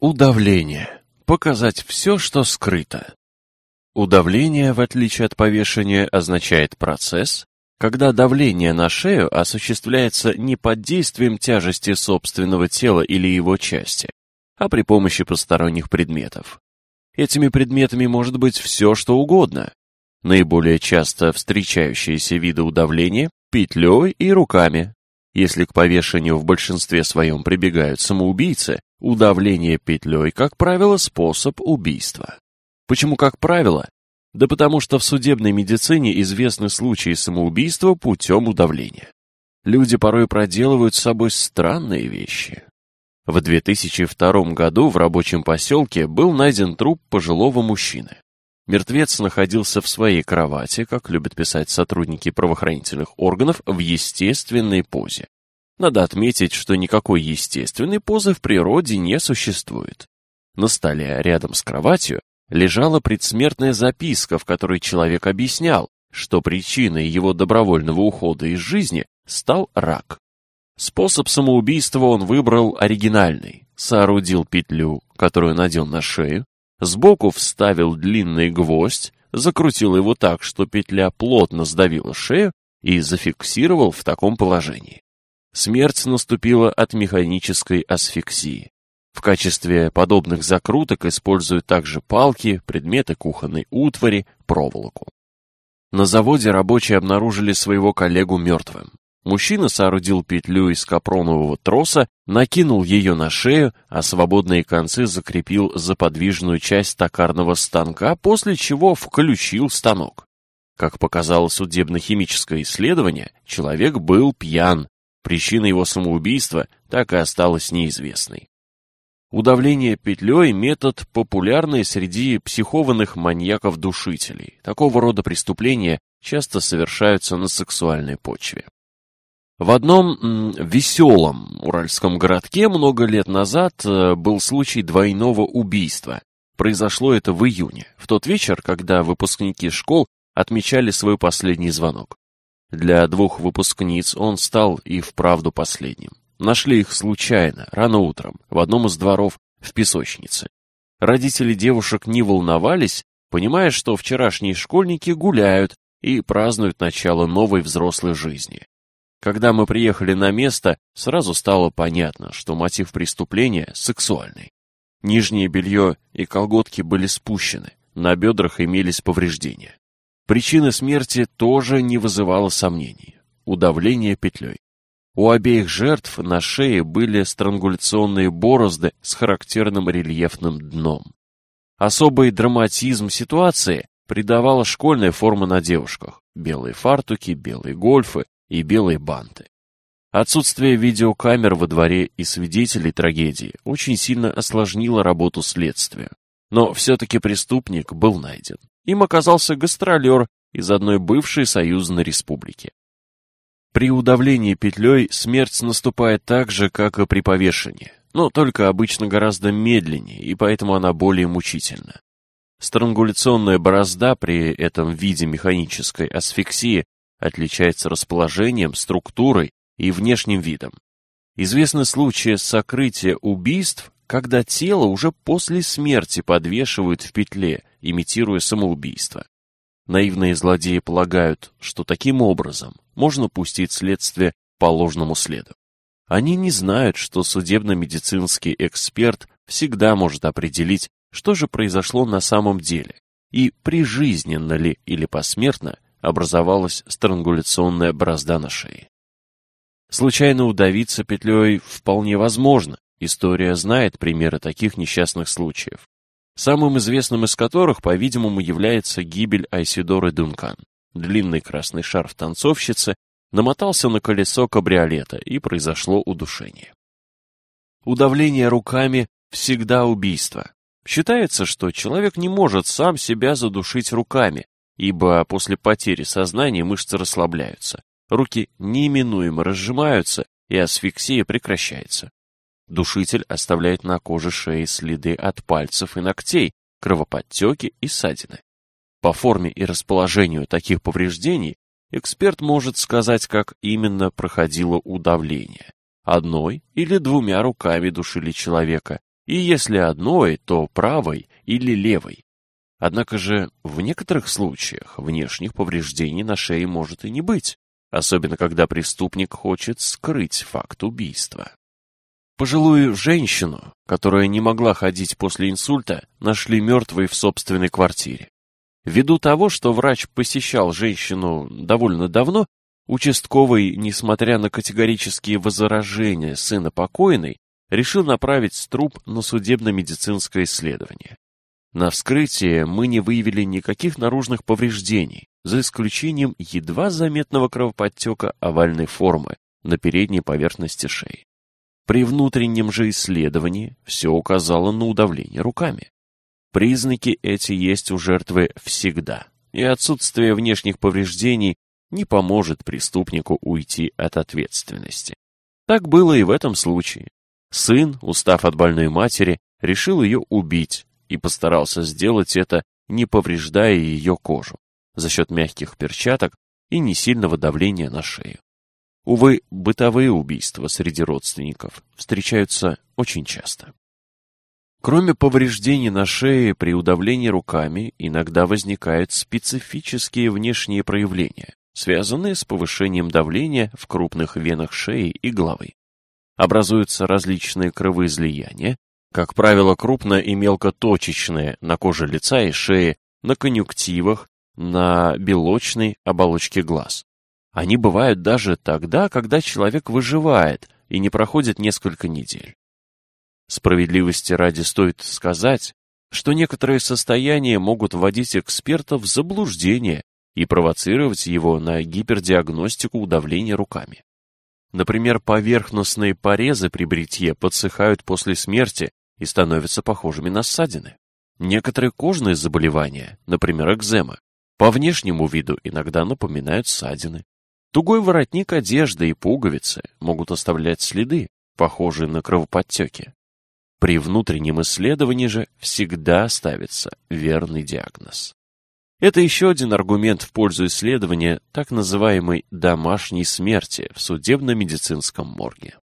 Удавление. Показать все, что скрыто. Удавление, в отличие от повешения, означает процесс, когда давление на шею осуществляется не под действием тяжести собственного тела или его части, а при помощи посторонних предметов. Этими предметами может быть все, что угодно. Наиболее часто встречающиеся виды удавления – петлей и руками, если к повешению в большинстве своем прибегают самоубийцы, удавление петлей, как правило, способ убийства. Почему как правило? Да потому что в судебной медицине известны случаи самоубийства путем удавления. Люди порой проделывают с собой странные вещи. В 2002 году в рабочем поселке был найден труп пожилого мужчины. Мертвец находился в своей кровати, как любят писать сотрудники правоохранительных органов, в естественной позе. Надо отметить, что никакой естественной позы в природе не существует. На столе рядом с кроватью лежала предсмертная записка, в которой человек объяснял, что причиной его добровольного ухода из жизни стал рак. Способ самоубийства он выбрал оригинальный. Соорудил петлю, которую надел на шею, Сбоку вставил длинный гвоздь, закрутил его так, что петля плотно сдавила шею и зафиксировал в таком положении. Смерть наступила от механической асфиксии. В качестве подобных закруток используют также палки, предметы кухонной утвари, проволоку. На заводе рабочие обнаружили своего коллегу мертвым. Мужчина соорудил петлю из капронового троса, накинул ее на шею, а свободные концы закрепил за подвижную часть токарного станка, после чего включил станок. Как показало судебно-химическое исследование, человек был пьян. Причина его самоубийства так и осталась неизвестной. Удавление петлей – метод, популярный среди психованных маньяков-душителей. Такого рода преступления часто совершаются на сексуальной почве. В одном веселом уральском городке много лет назад э, был случай двойного убийства. Произошло это в июне, в тот вечер, когда выпускники школ отмечали свой последний звонок. Для двух выпускниц он стал и вправду последним. Нашли их случайно, рано утром, в одном из дворов в песочнице. Родители девушек не волновались, понимая, что вчерашние школьники гуляют и празднуют начало новой взрослой жизни. Когда мы приехали на место, сразу стало понятно, что мотив преступления сексуальный. Нижнее белье и колготки были спущены, на бедрах имелись повреждения. Причина смерти тоже не вызывала сомнений – удавление петлей. У обеих жертв на шее были странгуляционные борозды с характерным рельефным дном. Особый драматизм ситуации придавала школьная форма на девушках – белые фартуки, белые гольфы, и белые банты. Отсутствие видеокамер во дворе и свидетелей трагедии очень сильно осложнило работу следствия. Но все-таки преступник был найден. Им оказался гастролер из одной бывшей союзной республики. При удавлении петлей смерть наступает так же, как и при повешении, но только обычно гораздо медленнее, и поэтому она более мучительна. Странгуляционная борозда при этом виде механической асфиксии отличается расположением, структурой и внешним видом. Известны случаи сокрытия убийств, когда тело уже после смерти подвешивают в петле, имитируя самоубийство. Наивные злодеи полагают, что таким образом можно пустить следствие по ложному следу. Они не знают, что судебно-медицинский эксперт всегда может определить, что же произошло на самом деле, и прижизненно ли или посмертно образовалась странгуляционная борозда на шее. Случайно удавиться петлей вполне возможно, история знает примеры таких несчастных случаев, самым известным из которых, по-видимому, является гибель Айсидоры Дункан. Длинный красный шарф танцовщицы намотался на колесо кабриолета, и произошло удушение. Удавление руками всегда убийство. Считается, что человек не может сам себя задушить руками, ибо после потери сознания мышцы расслабляются, руки неименуемо разжимаются, и асфиксия прекращается. Душитель оставляет на коже шеи следы от пальцев и ногтей, кровоподтеки и ссадины. По форме и расположению таких повреждений эксперт может сказать, как именно проходило удавление. Одной или двумя руками душили человека, и если одной, то правой или левой. Однако же в некоторых случаях внешних повреждений на шее может и не быть, особенно когда преступник хочет скрыть факт убийства. Пожилую женщину, которая не могла ходить после инсульта, нашли мертвой в собственной квартире. Ввиду того, что врач посещал женщину довольно давно, участковый, несмотря на категорические возражения сына покойной, решил направить труп на судебно-медицинское исследование. На вскрытии мы не выявили никаких наружных повреждений, за исключением едва заметного кровоподтека овальной формы на передней поверхности шеи. При внутреннем же исследовании все указало на удавление руками. Признаки эти есть у жертвы всегда, и отсутствие внешних повреждений не поможет преступнику уйти от ответственности. Так было и в этом случае. Сын, устав от больной матери, решил ее убить, и постарался сделать это, не повреждая ее кожу, за счет мягких перчаток и не сильного давления на шею. Увы, бытовые убийства среди родственников встречаются очень часто. Кроме повреждений на шее при удавлении руками, иногда возникают специфические внешние проявления, связанные с повышением давления в крупных венах шеи и головы. Образуются различные кровоизлияния, как правило, крупно и мелкоточечные на коже лица и шеи, на конъюнктивах, на белочной оболочке глаз. Они бывают даже тогда, когда человек выживает и не проходит несколько недель. Справедливости ради стоит сказать, что некоторые состояния могут вводить эксперта в заблуждение и провоцировать его на гипердиагностику удавления руками. Например, поверхностные порезы при бритье подсыхают после смерти и становятся похожими на ссадины. Некоторые кожные заболевания, например, экзема, по внешнему виду иногда напоминают ссадины. Тугой воротник одежды и пуговицы могут оставлять следы, похожие на кровоподтеки. При внутреннем исследовании же всегда ставится верный диагноз. Это еще один аргумент в пользу исследования так называемой «домашней смерти» в судебно-медицинском морге.